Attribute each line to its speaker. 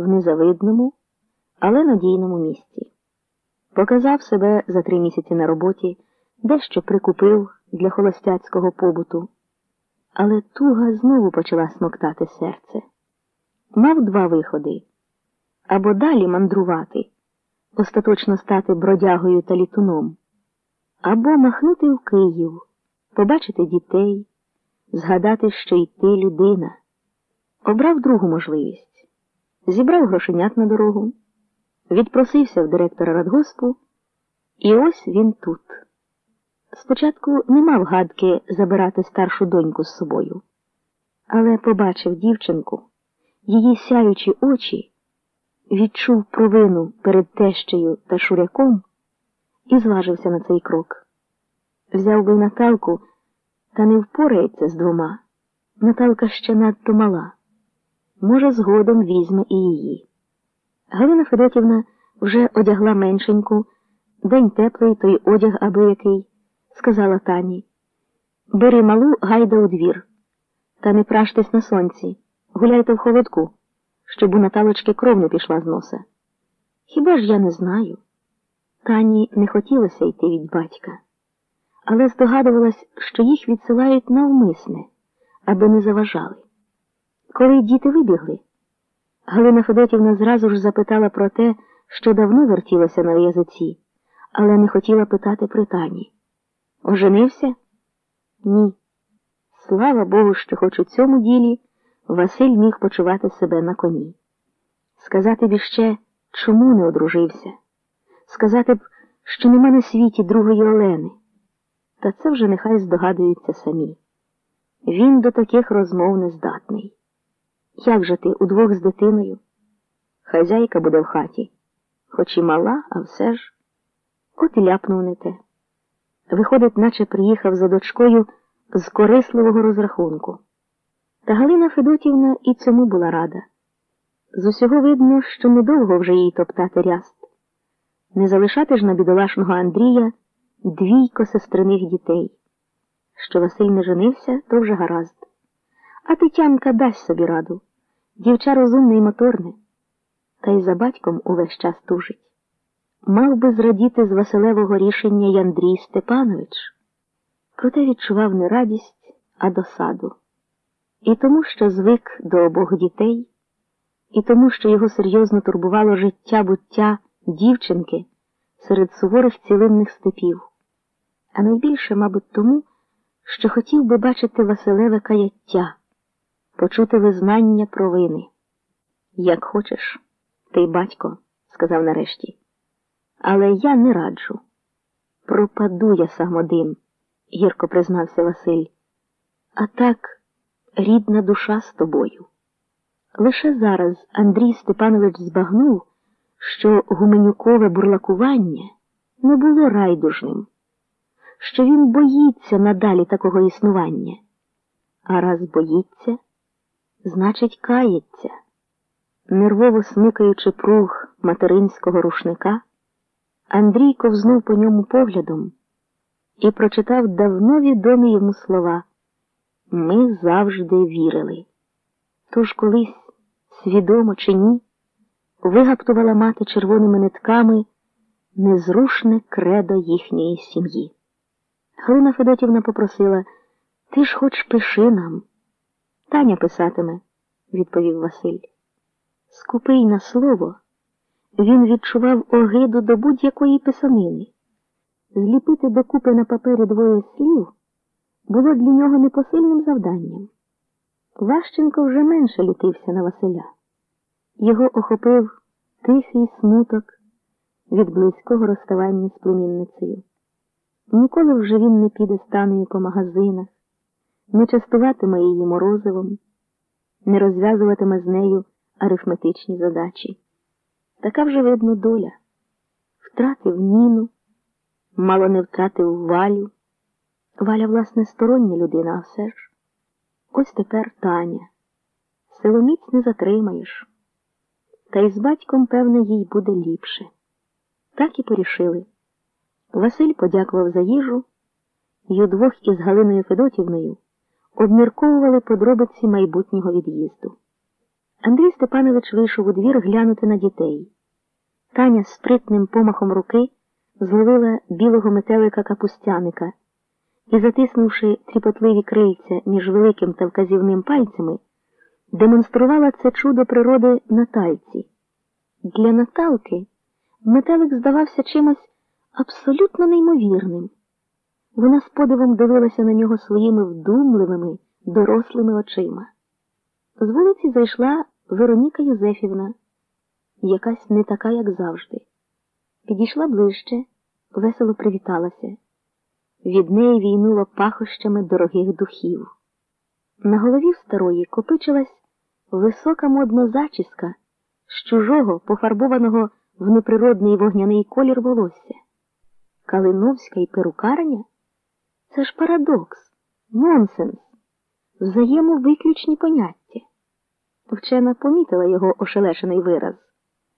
Speaker 1: в незавидному, але надійному місці. Показав себе за три місяці на роботі, дещо прикупив для холостяцького побуту. Але туга знову почала смоктати серце. Мав два виходи або далі мандрувати, остаточно стати бродягою та літуном, або махнути в Київ, побачити дітей, згадати, що й ти людина. Обрав другу можливість, зібрав грошенят на дорогу, відпросився в директора радгоспу, і ось він тут. Спочатку не мав гадки забирати старшу доньку з собою, але побачив дівчинку, її сяючі очі, відчув провину перед тещею та шуряком і зважився на цей крок. Взяв би Наталку, та не впорається з двома. Наталка ще надто мала. Може, згодом візьме і її. Галина Федотівна вже одягла меншеньку, день теплий, той одяг аби який сказала Тані. Бери малу гайда у двір. Та не праштесь на сонці, гуляйте в холодку, щоб у Наталочки кров не пішла з носа. Хіба ж я не знаю? Тані не хотілося йти від батька, але здогадувалась, що їх відсилають навмисне, аби не заважали. Коли діти вибігли, Галина Федотівна зразу ж запитала про те, що давно вертілося на язиці, але не хотіла питати при Тані. Оженився? Ні. Слава Богу, що хоч у цьому ділі Василь міг почувати себе на коні. Сказати б іще, чому не одружився, сказати б, що нема на світі другої Олени. Та це вже нехай здогадуються самі. Він до таких розмов не здатний. Як же ти удвох з дитиною? Хазяйка буде в хаті, хоч і мала, а все ж. От і ляпнув не те. Виходить, наче приїхав за дочкою з корисливого розрахунку. Та Галина Федотівна і цьому була рада. З усього видно, що недовго вже їй топтати ряст. Не залишати ж на бідолашного Андрія двійко сестриних дітей. Що Василь не женився, то вже гаразд. А Тетянка дасть собі раду. Дівча розумне і моторне, та й за батьком увесь час тужить. Мав би зрадіти з Василевого рішення й Андрій Степанович, проте відчував не радість, а досаду. І тому, що звик до обох дітей, і тому, що його серйозно турбувало життя буття дівчинки серед суворих цілинних степів, а найбільше, мабуть, тому, що хотів би бачити Василеве каяття, почути визнання провини. Як хочеш, ти батько, сказав нарешті. Але я не раджу. Пропаду я сам один, гірко признався Василь. А так, рідна душа з тобою. Лише зараз Андрій Степанович збагнув, що гуменюкове бурлакування не було райдужним, що він боїться надалі такого існування. А раз боїться, значить, кається, нервово смикаючи пруг материнського рушника. Андрій ковзнув по ньому поглядом і прочитав давно відомі йому слова Ми завжди вірили. Тож колись, свідомо чи ні, вигаптувала мати червоними нитками незрушне кредо їхньої сім'ї. Галина Федотівна попросила Ти ж хоч пиши нам. Таня писатиме, відповів Василь. Скупий на слово. Він відчував огиду до будь-якої писанини. Зліпити докупи на папері двоє слів було для нього непосильним завданням. Ващенко вже менше лютився на Василя. Його охопив тихий смуток від близького розставання з племінницею. Ніколи вже він не піде станою по магазинах, не частуватиме її морозивом, не розв'язуватиме з нею арифметичні задачі. Така вже видно доля. Втратив Ніну, мало не втратив валю. Валя, власне, стороння людина, а все ж. Ось тепер Таня. Силоміць не затримаєш. Та й з батьком, певне, їй буде ліпше. Так і порішили. Василь подякував за їжу, і удвох із Галиною Федотівною обмірковували подробиці майбутнього від'їзду. Андрій Степанович вийшов у двір глянути на дітей. Таня з спритним помахом руки зловила білого метелика капустяника і, затиснувши тріпотливі крильця між великим та вказівним пальцями, демонструвала це чудо природи Натальці. Для Наталки метелик здавався чимось абсолютно неймовірним. Вона з подивом дивилася на нього своїми вдумливими, дорослими очима. З вулиці зайшла Вероніка Юзефівна, якась не така, як завжди. Підійшла ближче, весело привіталася. Від неї війнуло пахощами дорогих духів. На голові старої копичилась висока модна зачіска з чужого, пофарбованого в неприродний вогняний колір волосся. Калиновська і перукарня це ж парадокс, нонсенс, взаємовиключні поняття. Вчена помітила його ошелешений вираз.